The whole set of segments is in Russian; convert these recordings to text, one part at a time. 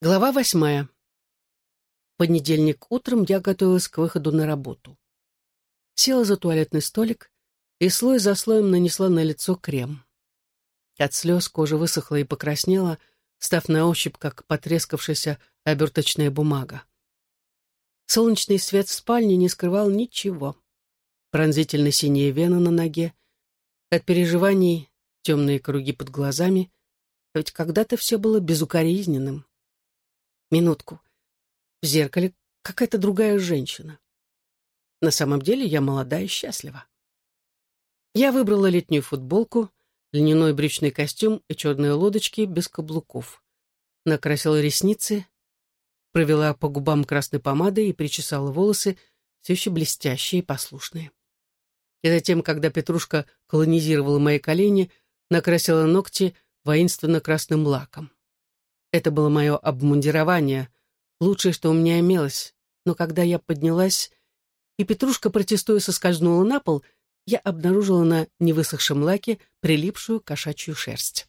Глава восьмая. понедельник утром я готовилась к выходу на работу. Села за туалетный столик и слой за слоем нанесла на лицо крем. От слез кожа высохла и покраснела, став на ощупь, как потрескавшаяся оберточная бумага. Солнечный свет в спальне не скрывал ничего. Пронзительно синие вены на ноге, от переживаний темные круги под глазами, ведь когда-то все было безукоризненным. Минутку. В зеркале какая-то другая женщина. На самом деле я молода и счастлива. Я выбрала летнюю футболку, льняной брючный костюм и черные лодочки без каблуков. Накрасила ресницы, провела по губам красной помадой и причесала волосы, все еще блестящие и послушные. И затем, когда Петрушка колонизировала мои колени, накрасила ногти воинственно красным лаком. Это было мое обмундирование, лучшее, что у меня имелось. Но когда я поднялась, и Петрушка, протестуя, соскользнула на пол, я обнаружила на невысохшем лаке прилипшую кошачью шерсть.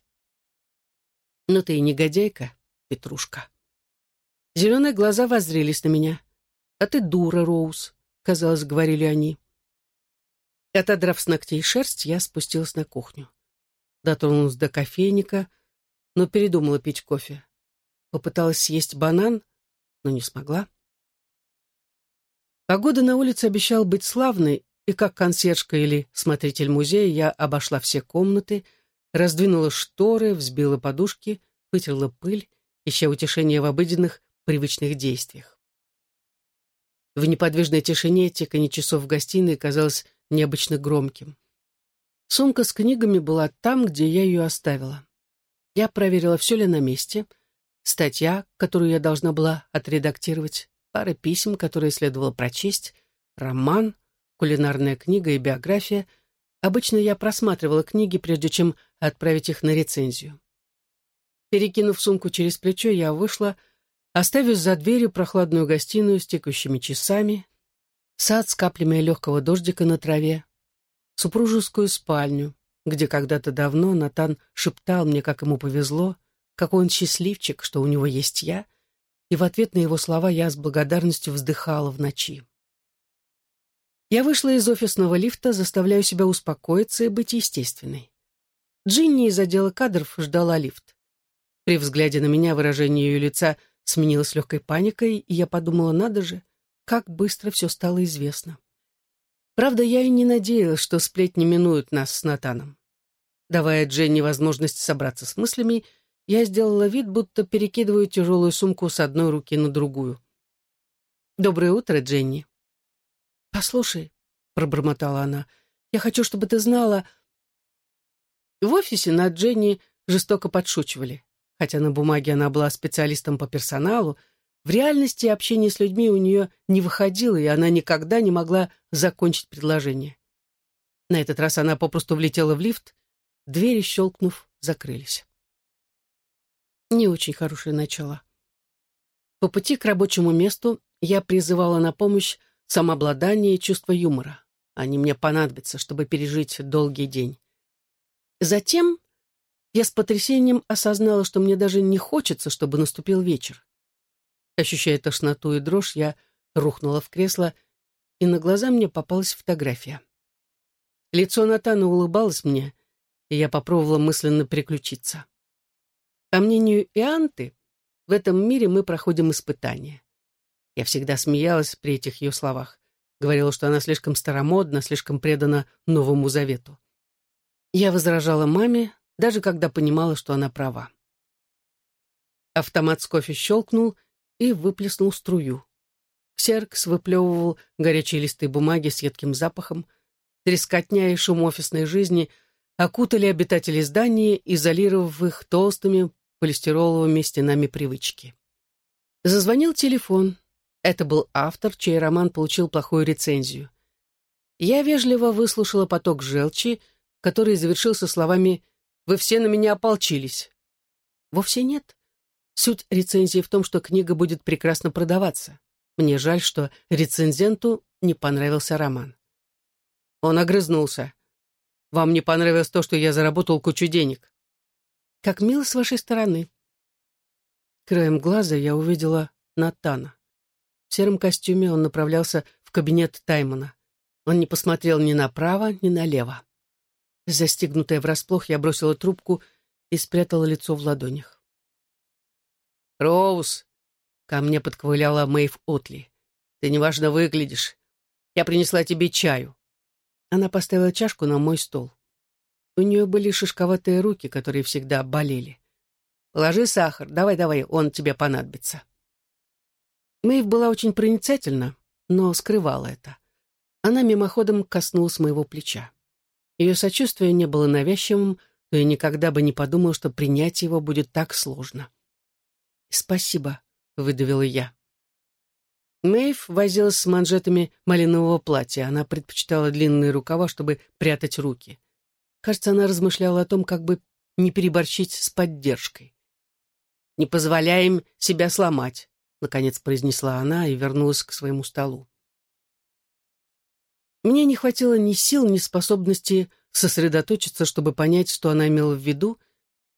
«Ну ты и негодяйка, Петрушка». Зеленые глаза воззрелись на меня. «А ты дура, Роуз», — казалось, говорили они. Отодрав с ногтей шерсть, я спустилась на кухню. Дотронулась до кофейника, но передумала пить кофе. Попыталась съесть банан, но не смогла. Погода на улице обещала быть славной, и как консьержка или смотритель музея я обошла все комнаты, раздвинула шторы, взбила подушки, вытерла пыль, ища утешения в обыденных, привычных действиях. В неподвижной тишине тиканье часов в гостиной казалось необычно громким. Сумка с книгами была там, где я ее оставила. Я проверила, все ли на месте — статья, которую я должна была отредактировать, пара писем, которые следовало прочесть, роман, кулинарная книга и биография. Обычно я просматривала книги, прежде чем отправить их на рецензию. Перекинув сумку через плечо, я вышла, оставив за дверью прохладную гостиную с текущими часами, сад с каплями легкого дождика на траве, супружескую спальню, где когда-то давно Натан шептал мне, как ему повезло — какой он счастливчик, что у него есть я, и в ответ на его слова я с благодарностью вздыхала в ночи. Я вышла из офисного лифта, заставляю себя успокоиться и быть естественной. Джинни из отдела кадров ждала лифт. При взгляде на меня выражение ее лица сменилось легкой паникой, и я подумала, надо же, как быстро все стало известно. Правда, я и не надеялась, что сплетни минуют нас с Натаном. Давая Дженни возможность собраться с мыслями, я сделала вид, будто перекидываю тяжелую сумку с одной руки на другую. «Доброе утро, Дженни». «Послушай», — пробормотала она, — «я хочу, чтобы ты знала...» В офисе над Дженни жестоко подшучивали. Хотя на бумаге она была специалистом по персоналу, в реальности общение с людьми у нее не выходило, и она никогда не могла закончить предложение. На этот раз она попросту влетела в лифт, двери, щелкнув, закрылись. Не очень хорошее начало. По пути к рабочему месту я призывала на помощь самообладание и чувство юмора. Они мне понадобятся, чтобы пережить долгий день. Затем я с потрясением осознала, что мне даже не хочется, чтобы наступил вечер. Ощущая тошноту и дрожь, я рухнула в кресло, и на глаза мне попалась фотография. Лицо Натана улыбалось мне, и я попробовала мысленно переключиться. По мнению Ианты, в этом мире мы проходим испытания. Я всегда смеялась при этих ее словах. Говорила, что она слишком старомодна, слишком предана Новому Завету. Я возражала маме, даже когда понимала, что она права. Автомат с кофе щелкнул и выплеснул струю. Ксеркс выплевывал горячие листы бумаги с едким запахом. Трескотня и шум офисной жизни окутали обитателей здания, изолировав их толстыми полистироловыми стенами привычки. Зазвонил телефон. Это был автор, чей роман получил плохую рецензию. Я вежливо выслушала поток желчи, который завершился словами «Вы все на меня ополчились». Вовсе нет. Суть рецензии в том, что книга будет прекрасно продаваться. Мне жаль, что рецензенту не понравился роман. Он огрызнулся. «Вам не понравилось то, что я заработал кучу денег. Как мило с вашей стороны. Краем глаза я увидела Натана. В сером костюме он направлялся в кабинет Таймона. Он не посмотрел ни направо, ни налево. Застигнутая врасплох, я бросила трубку и спрятала лицо в ладонях. «Роуз!» — ко мне подковыляла Мэйв Отли. «Ты неважно выглядишь. Я принесла тебе чаю». Она поставила чашку на мой стол. У нее были шишковатые руки, которые всегда болели. «Положи сахар. Давай-давай, он тебе понадобится». Мэйв была очень проницательна, но скрывала это. Она мимоходом коснулась моего плеча. Ее сочувствие не было навязчивым, но я никогда бы не подумал, что принять его будет так сложно. «Спасибо», — выдавила я. Мэйв возилась с манжетами малинового платья. Она предпочитала длинные рукава, чтобы прятать руки. Кажется, она размышляла о том, как бы не переборщить с поддержкой. «Не позволяем себя сломать», — наконец произнесла она и вернулась к своему столу. Мне не хватило ни сил, ни способности сосредоточиться, чтобы понять, что она имела в виду,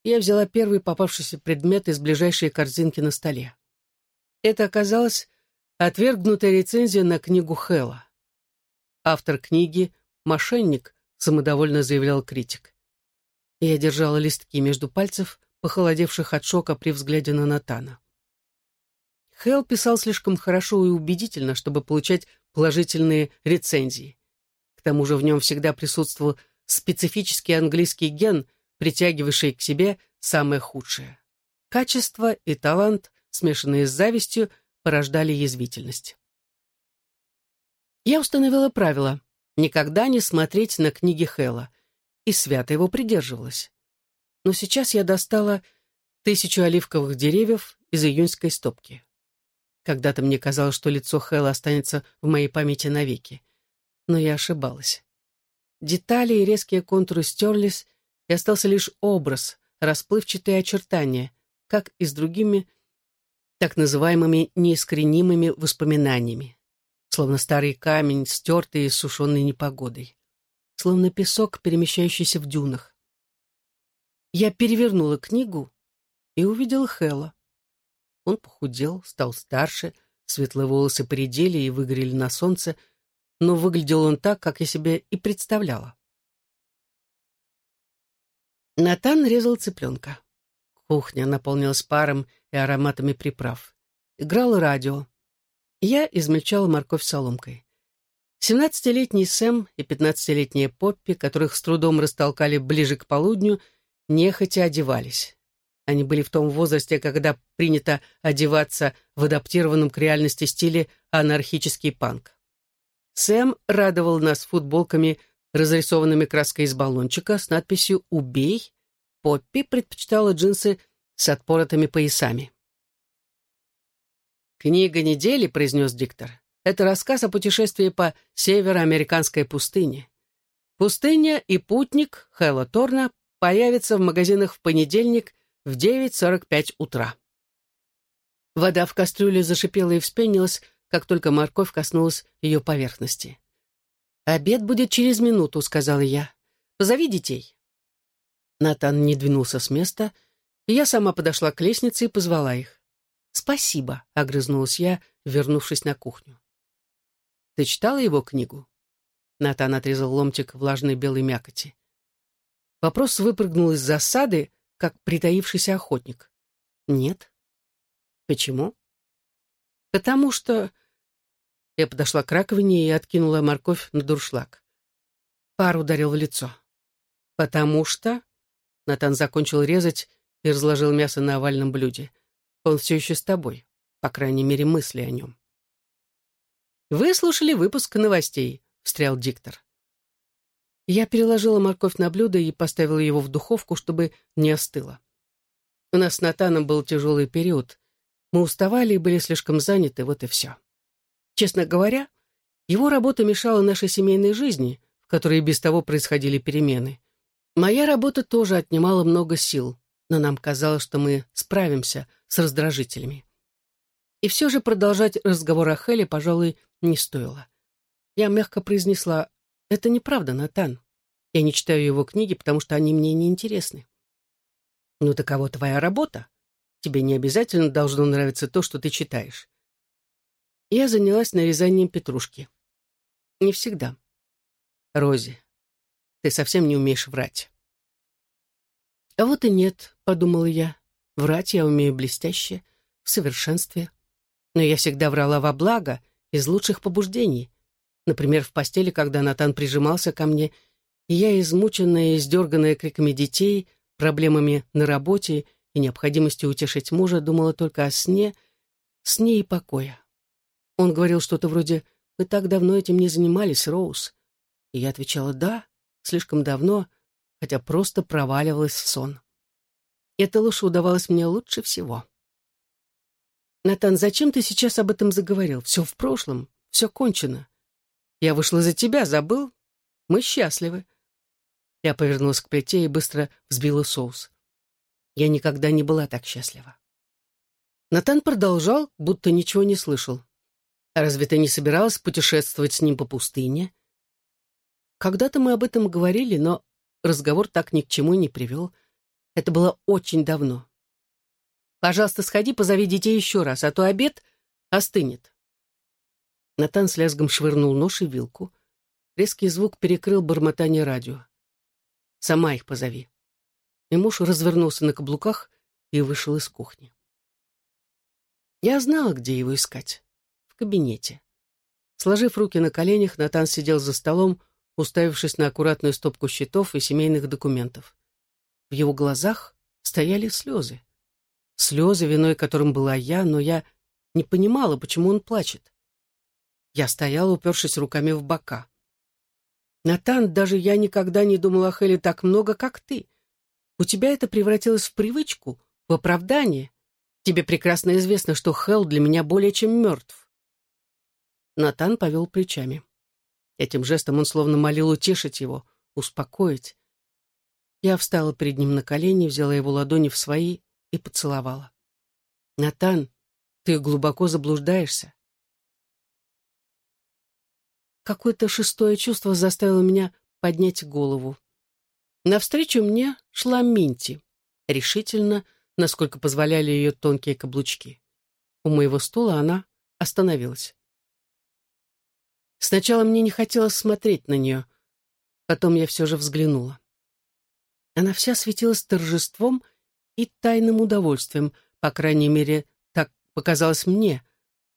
я взяла первый попавшийся предмет из ближайшей корзинки на столе. Это оказалась отвергнутая рецензия на книгу Хэлла. Автор книги — мошенник, самодовольно заявлял критик. Я держала листки между пальцев, похолодевших от шока при взгляде на Натана. Хелл писал слишком хорошо и убедительно, чтобы получать положительные рецензии. К тому же в нем всегда присутствовал специфический английский ген, притягивавший к себе самое худшее. Качество и талант, смешанные с завистью, порождали язвительность. Я установила правило никогда не смотреть на книги Хэлла, и свято его придерживалась. Но сейчас я достала тысячу оливковых деревьев из июньской стопки. Когда-то мне казалось, что лицо Хэлла останется в моей памяти навеки. Но я ошибалась. Детали и резкие контуры стерлись, и остался лишь образ, расплывчатые очертания, как и с другими так называемыми неискоренимыми воспоминаниями. Словно старый камень, стертый и сушеный непогодой. Словно песок, перемещающийся в дюнах. Я перевернула книгу и увидела Хэлла. Он похудел, стал старше, светлые волосы поредели и выгорели на солнце, но выглядел он так, как я себе и представляла. Натан резал цыпленка. Кухня наполнилась паром и ароматами приправ. Играло радио. Я измельчала морковь соломкой. Семнадцатилетний Сэм и пятнадцатилетняя Поппи, которых с трудом растолкали ближе к полудню, нехотя одевались. Они были в том возрасте, когда принято одеваться в адаптированном к реальности стиле анархический панк. Сэм радовал нас футболками, разрисованными краской из баллончика с надписью «Убей». Поппи предпочитала джинсы с отпоротыми поясами. «Книга недели», — произнес диктор, — «это рассказ о путешествии по североамериканской пустыне. Пустыня и путник Хэлла Торна появятся в магазинах в понедельник в 9.45 утра». Вода в кастрюле зашипела и вспенилась, как только морковь коснулась ее поверхности. «Обед будет через минуту», — сказала я. «Позови детей». Натан не двинулся с места, и я сама подошла к лестнице и позвала их. «Спасибо», — огрызнулась я, вернувшись на кухню. «Ты читала его книгу?» Натан отрезал ломтик влажной белой мякоти. Вопрос выпрыгнул из засады, как притаившийся охотник. «Нет». «Почему?» «Потому что я подошла к раковине и откинула морковь на дуршлаг. Пар ударил в лицо. «Потому что...» Натан закончил резать и разложил мясо на овальном блюде. «Он все еще с тобой. По крайней мере, мысли о нем». «Вы слушали выпуск новостей», — встрял диктор. Я переложила морковь на блюдо и поставила его в духовку, чтобы не остыло. У нас с Натаном был тяжелый период. Мы уставали и были слишком заняты, вот и все. Честно говоря, его работа мешала нашей семейной жизни, в которой без того происходили перемены. Моя работа тоже отнимала много сил, но нам казалось, что мы справимся с раздражителями. И все же продолжать разговор о Хеле, пожалуй, не стоило. Я мягко произнесла, «Это неправда, Натан. Я не читаю его книги, потому что они мне не интересны». «Ну, таково твоя работа. Тебе не обязательно должно нравиться то, что ты читаешь. Я занялась нарезанием петрушки. Не всегда. Рози, ты совсем не умеешь врать. А вот и нет, подумала я. Врать я умею блестяще, в совершенстве. Но я всегда врала во благо, из лучших побуждений. Например, в постели, когда Натан прижимался ко мне, и я, измученная и издерганная криками детей, проблемами на работе и необходимостью утешить мужа, думала только о сне, сне и покоя. Он говорил что-то вроде «Мы так давно этим не занимались, Роуз». И я отвечала «Да, слишком давно», хотя просто проваливалась в сон. Это лучше удавалось мне лучше всего. «Натан, зачем ты сейчас об этом заговорил? Все в прошлом, все кончено. Я вышла за тебя, забыл? Мы счастливы». Я повернулась к плите и быстро взбила соус. Я никогда не была так счастлива. Натан продолжал, будто ничего не слышал. «А разве ты не собиралась путешествовать с ним по пустыне?» Когда-то мы об этом говорили, но разговор так ни к чему не привел. Это было очень давно. Пожалуйста, сходи, позови детей еще раз, а то обед остынет. Натан с лязгом швырнул нож и вилку. Резкий звук перекрыл бормотание радио. «Сама их позови». И муж развернулся на каблуках и вышел из кухни. Я знала, где его искать. В кабинете. Сложив руки на коленях, Натан сидел за столом, уставившись на аккуратную стопку счетов и семейных документов. В его глазах стояли слезы слезы, виной которым была я, но я не понимала, почему он плачет. Я стояла, упершись руками в бока. «Натан, даже я никогда не думала о Хеле так много, как ты. У тебя это превратилось в привычку, в оправдание. Тебе прекрасно известно, что Хел для меня более чем мертв». Натан повел плечами. Этим жестом он словно молил утешить его, успокоить. Я встала перед ним на колени, взяла его ладони в свои и поцеловала. «Натан, ты глубоко заблуждаешься». Какое-то шестое чувство заставило меня поднять голову. Навстречу мне шла Минти, решительно, насколько позволяли ее тонкие каблучки. У моего стула она остановилась. Сначала мне не хотелось смотреть на нее, потом я все же взглянула. Она вся светилась торжеством и тайным удовольствием, по крайней мере, так показалось мне,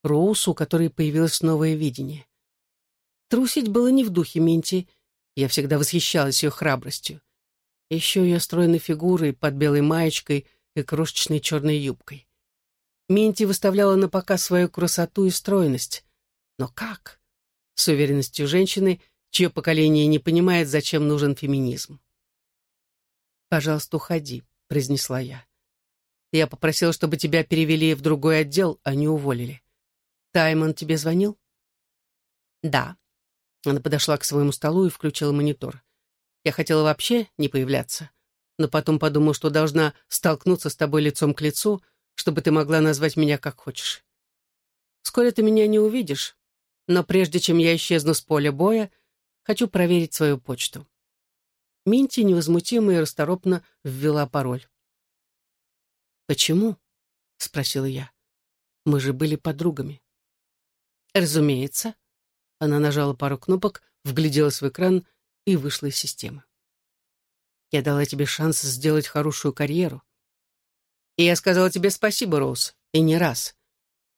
Роусу, у которой появилось новое видение. Трусить было не в духе Минти, я всегда восхищалась ее храбростью. Еще ее стройной фигурой под белой маечкой и крошечной черной юбкой. Минти выставляла на показ свою красоту и стройность. Но как? С уверенностью женщины, чье поколение не понимает, зачем нужен феминизм. «Пожалуйста, уходи», — произнесла я. «Я попросила, чтобы тебя перевели в другой отдел, а не уволили. Таймон тебе звонил?» «Да». Она подошла к своему столу и включила монитор. «Я хотела вообще не появляться, но потом подумала, что должна столкнуться с тобой лицом к лицу, чтобы ты могла назвать меня как хочешь. Вскоре ты меня не увидишь, но прежде чем я исчезну с поля боя, хочу проверить свою почту. Минти невозмутимо и расторопно ввела пароль. «Почему?» — спросила я. «Мы же были подругами». «Разумеется». Она нажала пару кнопок, вгляделась в экран и вышла из системы. «Я дала тебе шанс сделать хорошую карьеру. И я сказала тебе спасибо, Роуз, и не раз.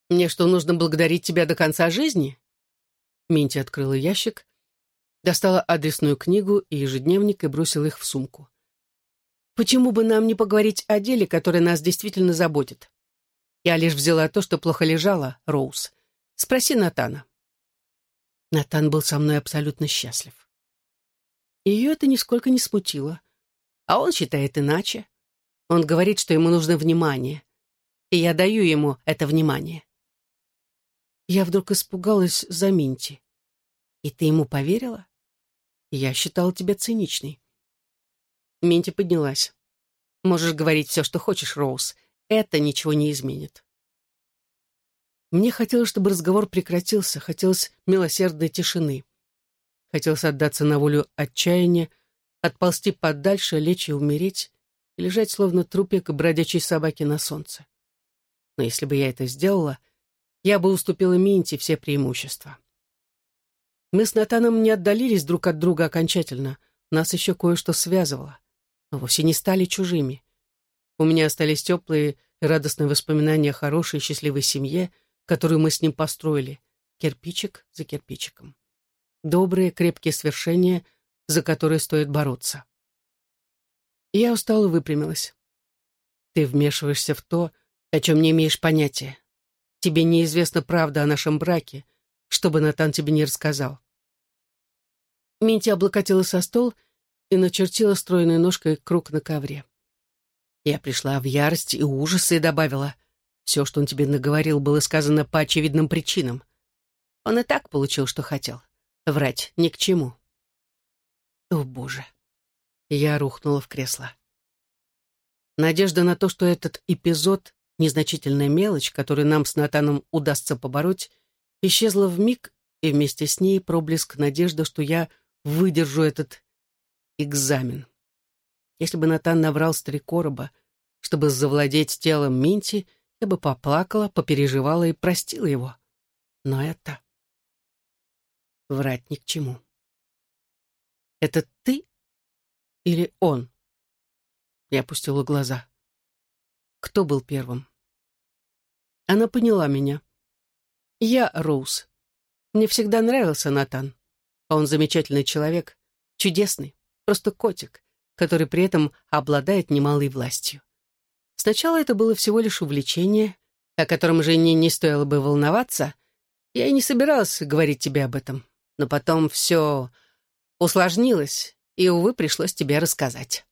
Мне что, нужно благодарить тебя до конца жизни?» Минти открыла ящик достала адресную книгу и ежедневник и бросила их в сумку. «Почему бы нам не поговорить о деле, которое нас действительно заботит? Я лишь взяла то, что плохо лежало, Роуз. Спроси Натана». Натан был со мной абсолютно счастлив. Ее это нисколько не смутило. А он считает иначе. Он говорит, что ему нужно внимание. И я даю ему это внимание. Я вдруг испугалась за Минти. И ты ему поверила? Я считала тебя циничной. Минти поднялась. Можешь говорить все, что хочешь, Роуз. Это ничего не изменит. Мне хотелось, чтобы разговор прекратился, хотелось милосердной тишины. Хотелось отдаться на волю отчаяния, отползти подальше, лечь и умереть, и лежать, словно трупик бродячей собаки на солнце. Но если бы я это сделала, я бы уступила Минте все преимущества. Мы с Натаном не отдалились друг от друга окончательно, нас еще кое-что связывало, но вовсе не стали чужими. У меня остались теплые и радостные воспоминания о хорошей и счастливой семье, которую мы с ним построили, кирпичик за кирпичиком. Добрые, крепкие свершения, за которые стоит бороться. я устало выпрямилась. Ты вмешиваешься в то, о чем не имеешь понятия. Тебе неизвестна правда о нашем браке, чтобы Натан тебе не рассказал. Минти облокотила со стол и начертила стройной ножкой круг на ковре. Я пришла в ярость и ужас и добавила, все, что он тебе наговорил, было сказано по очевидным причинам. Он и так получил, что хотел. Врать ни к чему. О, Боже. Я рухнула в кресло. Надежда на то, что этот эпизод — незначительная мелочь, которую нам с Натаном удастся побороть, исчезла в миг, и вместе с ней проблеск надежды, что я выдержу этот экзамен. Если бы Натан наврал с три короба, чтобы завладеть телом Минти, я бы поплакала, попереживала и простила его. Но это... Врать ни к чему. «Это ты или он?» Я опустила глаза. Кто был первым? Она поняла меня. Я Роуз. Мне всегда нравился Натан. Он замечательный человек, чудесный, просто котик, который при этом обладает немалой властью. Сначала это было всего лишь увлечение, о котором Жене не стоило бы волноваться. Я и не собиралась говорить тебе об этом. Но потом все усложнилось, и, увы, пришлось тебе рассказать.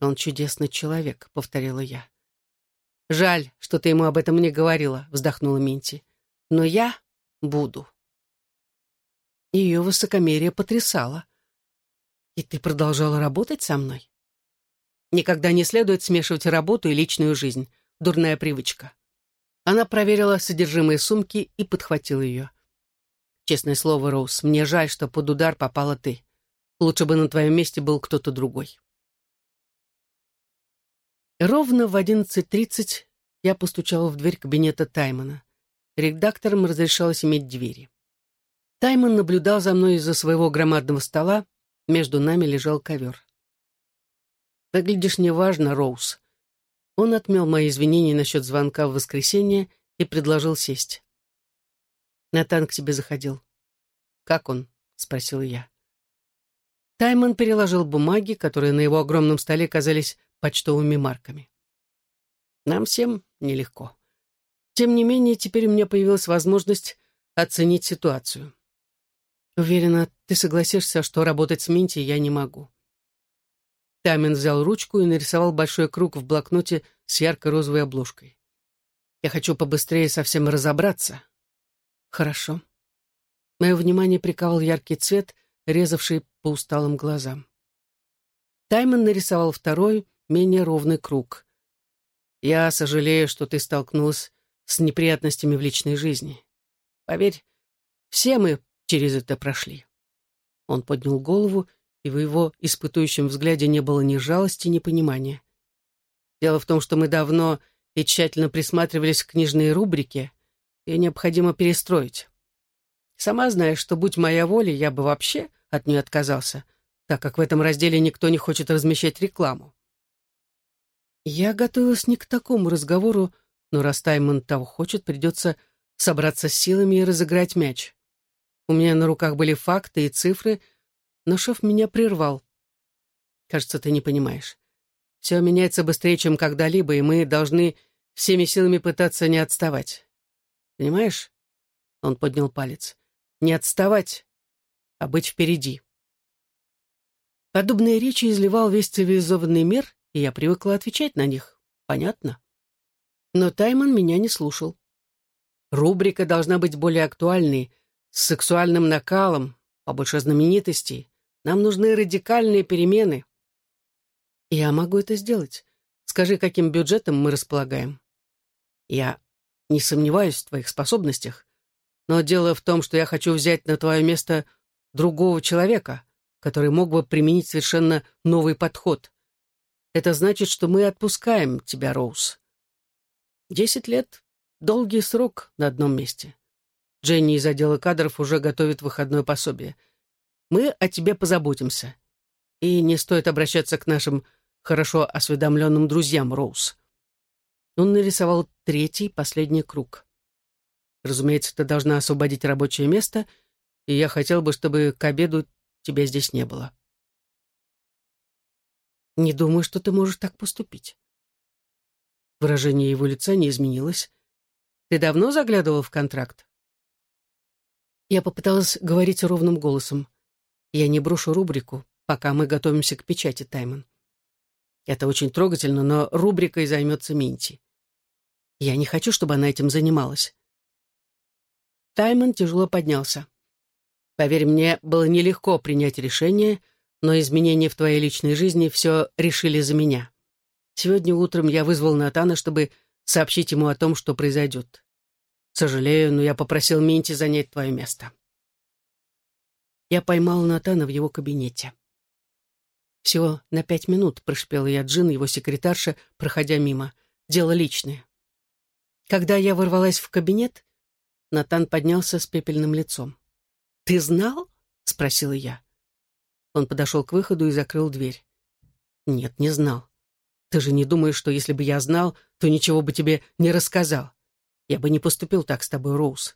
«Он чудесный человек», — повторила я. «Жаль, что ты ему об этом не говорила», — вздохнула Минти. «Но я буду». Ее высокомерие потрясало. «И ты продолжала работать со мной?» «Никогда не следует смешивать работу и личную жизнь. Дурная привычка». Она проверила содержимое сумки и подхватила ее. «Честное слово, Роуз, мне жаль, что под удар попала ты. Лучше бы на твоем месте был кто-то другой». Ровно в 11.30 я постучала в дверь кабинета Таймона. Редакторам разрешалось иметь двери. Таймон наблюдал за мной из-за своего громадного стола, между нами лежал ковер. «Выглядишь неважно, Роуз». Он отмел мои извинения насчет звонка в воскресенье и предложил сесть. «Натан к тебе заходил». «Как он?» — спросил я. Таймон переложил бумаги, которые на его огромном столе казались почтовыми марками. Нам всем нелегко. Тем не менее, теперь у меня появилась возможность оценить ситуацию. Уверена, ты согласишься, что работать с Минти я не могу. Тамин взял ручку и нарисовал большой круг в блокноте с ярко-розовой обложкой. Я хочу побыстрее совсем разобраться. Хорошо. Мое внимание приковал яркий цвет, резавший по усталым глазам. Таймон нарисовал второй, менее ровный круг. Я сожалею, что ты столкнулась с неприятностями в личной жизни. Поверь, все мы через это прошли. Он поднял голову, и в его испытующем взгляде не было ни жалости, ни понимания. Дело в том, что мы давно и тщательно присматривались к книжной рубрике, и необходимо перестроить. Сама знаешь, что, будь моя воля, я бы вообще от нее отказался, так как в этом разделе никто не хочет размещать рекламу. Я готовилась не к такому разговору, но раз Таймон того хочет, придется собраться с силами и разыграть мяч. У меня на руках были факты и цифры, но шеф меня прервал. Кажется, ты не понимаешь. Все меняется быстрее, чем когда-либо, и мы должны всеми силами пытаться не отставать. Понимаешь? Он поднял палец. Не отставать, а быть впереди. Подобные речи изливал весь цивилизованный мир, и я привыкла отвечать на них. Понятно? Но Таймон меня не слушал. Рубрика должна быть более актуальной, с сексуальным накалом, побольше знаменитостей. Нам нужны радикальные перемены. Я могу это сделать. Скажи, каким бюджетом мы располагаем. Я не сомневаюсь в твоих способностях, но дело в том, что я хочу взять на твое место другого человека, который мог бы применить совершенно новый подход. Это значит, что мы отпускаем тебя, Роуз. Десять лет — долгий срок на одном месте. Дженни из отдела кадров уже готовит выходное пособие. Мы о тебе позаботимся. И не стоит обращаться к нашим хорошо осведомленным друзьям, Роуз. Он нарисовал третий, последний круг. Разумеется, ты должна освободить рабочее место, и я хотел бы, чтобы к обеду тебя здесь не было. Не думаю, что ты можешь так поступить. Выражение его лица не изменилось. Ты давно заглядывал в контракт? Я попыталась говорить ровным голосом. Я не брошу рубрику, пока мы готовимся к печати, Таймон. Это очень трогательно, но рубрикой займется Минти. Я не хочу, чтобы она этим занималась. Таймон тяжело поднялся. Поверь мне, было нелегко принять решение, но изменения в твоей личной жизни все решили за меня. Сегодня утром я вызвал Натана, чтобы сообщить ему о том, что произойдет. Сожалею, но я попросил Минти занять твое место. Я поймал Натана в его кабинете. Всего на пять минут прошипела я Джин, его секретарша, проходя мимо. Дело личное. Когда я ворвалась в кабинет, Натан поднялся с пепельным лицом. «Ты знал?» — спросила я. Он подошел к выходу и закрыл дверь. «Нет, не знал. Ты же не думаешь, что если бы я знал, то ничего бы тебе не рассказал. Я бы не поступил так с тобой, Роуз».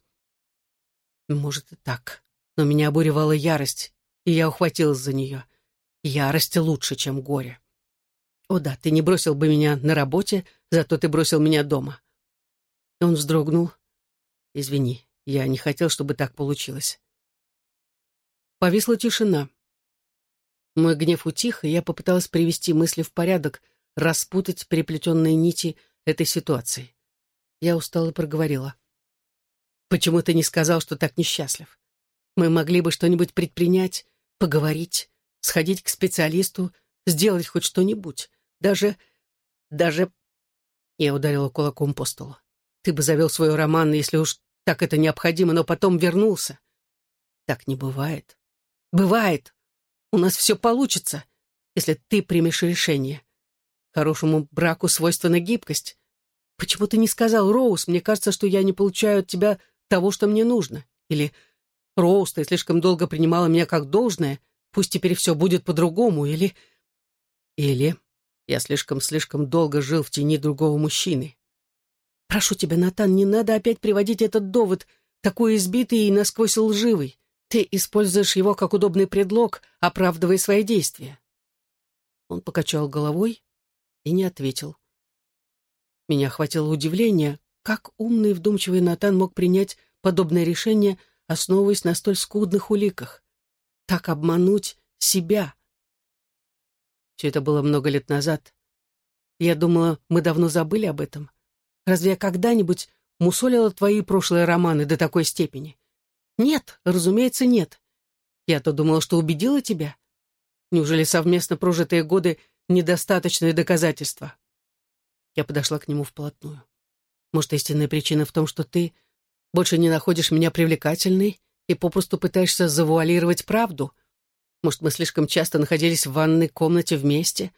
«Может, и так. Но меня обуревала ярость, и я ухватилась за нее. Ярость лучше, чем горе. О да, ты не бросил бы меня на работе, зато ты бросил меня дома. Он вздрогнул. Извини, я не хотел, чтобы так получилось. Повисла тишина. Мой гнев утих, и я попыталась привести мысли в порядок, распутать переплетенные нити этой ситуации. Я устало проговорила. «Почему ты не сказал, что так несчастлив? Мы могли бы что-нибудь предпринять, поговорить сходить к специалисту, сделать хоть что-нибудь. Даже... даже... Я ударила кулаком по столу. Ты бы завел свой роман, если уж так это необходимо, но потом вернулся. Так не бывает. Бывает. У нас все получится, если ты примешь решение. Хорошему браку свойственна гибкость. Почему ты не сказал, Роуз, мне кажется, что я не получаю от тебя того, что мне нужно? Или, Роуз, ты слишком долго принимала меня как должное, Пусть теперь все будет по-другому, или... Или я слишком-слишком долго жил в тени другого мужчины. Прошу тебя, Натан, не надо опять приводить этот довод, такой избитый и насквозь лживый. Ты используешь его как удобный предлог, оправдывая свои действия. Он покачал головой и не ответил. Меня охватило удивление, как умный и вдумчивый Натан мог принять подобное решение, основываясь на столь скудных уликах так обмануть себя. Все это было много лет назад. Я думала, мы давно забыли об этом. Разве я когда-нибудь мусолила твои прошлые романы до такой степени? Нет, разумеется, нет. Я-то думала, что убедила тебя. Неужели совместно прожитые годы — недостаточное доказательство? Я подошла к нему вплотную. Может, истинная причина в том, что ты больше не находишь меня привлекательной и попросту пытаешься завуалировать правду. Может, мы слишком часто находились в ванной комнате вместе,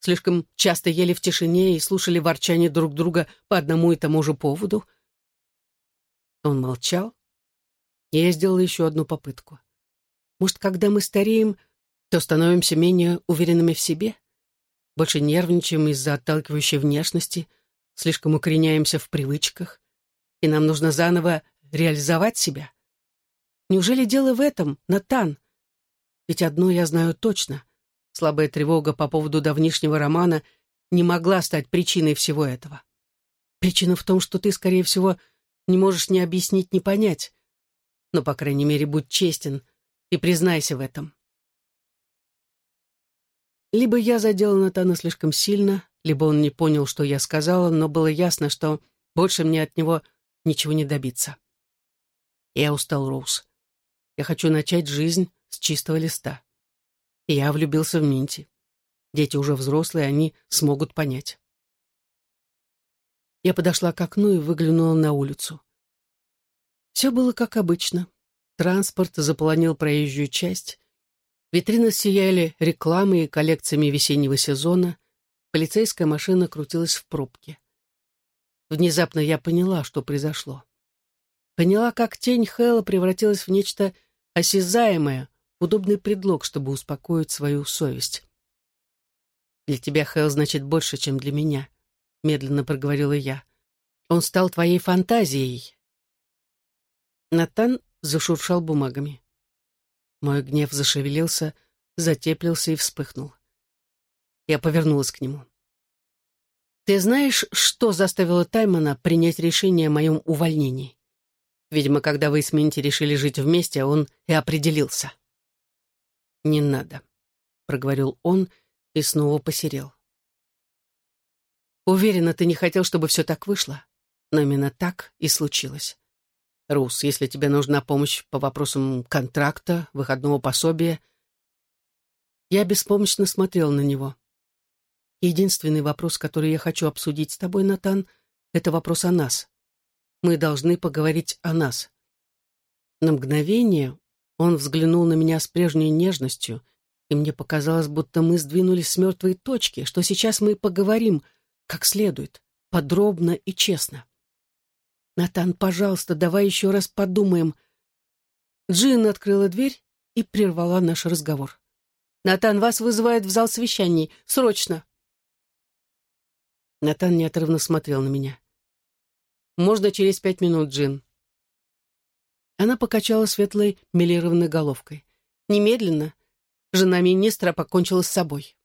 слишком часто ели в тишине и слушали ворчание друг друга по одному и тому же поводу. Он молчал, я сделала еще одну попытку. Может, когда мы стареем, то становимся менее уверенными в себе, больше нервничаем из-за отталкивающей внешности, слишком укореняемся в привычках, и нам нужно заново реализовать себя. Неужели дело в этом, Натан? Ведь одно я знаю точно. Слабая тревога по поводу давнишнего романа не могла стать причиной всего этого. Причина в том, что ты, скорее всего, не можешь ни объяснить, ни понять. Но, по крайней мере, будь честен и признайся в этом. Либо я задела Натана слишком сильно, либо он не понял, что я сказала, но было ясно, что больше мне от него ничего не добиться. Я устал, Роуз. Я хочу начать жизнь с чистого листа. И я влюбился в Минти. Дети уже взрослые, они смогут понять. Я подошла к окну и выглянула на улицу. Все было как обычно. Транспорт заполонил проезжую часть. Витрины сияли рекламой и коллекциями весеннего сезона. Полицейская машина крутилась в пробке. Внезапно я поняла, что произошло. Поняла, как тень Хэлла превратилась в нечто осязаемое, удобный предлог, чтобы успокоить свою совесть. «Для тебя Хэл значит больше, чем для меня», — медленно проговорила я. «Он стал твоей фантазией». Натан зашуршал бумагами. Мой гнев зашевелился, затеплился и вспыхнул. Я повернулась к нему. «Ты знаешь, что заставило Таймона принять решение о моем увольнении? Видимо, когда вы с Минти решили жить вместе, он и определился». «Не надо», — проговорил он и снова посерел. «Уверена, ты не хотел, чтобы все так вышло, но именно так и случилось. Рус, если тебе нужна помощь по вопросам контракта, выходного пособия...» Я беспомощно смотрел на него. Единственный вопрос, который я хочу обсудить с тобой, Натан, это вопрос о нас. Мы должны поговорить о нас. На мгновение он взглянул на меня с прежней нежностью, и мне показалось, будто мы сдвинулись с мертвой точки, что сейчас мы поговорим как следует, подробно и честно. «Натан, пожалуйста, давай еще раз подумаем». Джин открыла дверь и прервала наш разговор. «Натан, вас вызывают в зал совещаний. Срочно!» Натан неотрывно смотрел на меня. «Можно через пять минут, Джин». Она покачала светлой милированной головкой. «Немедленно. Жена министра покончила с собой».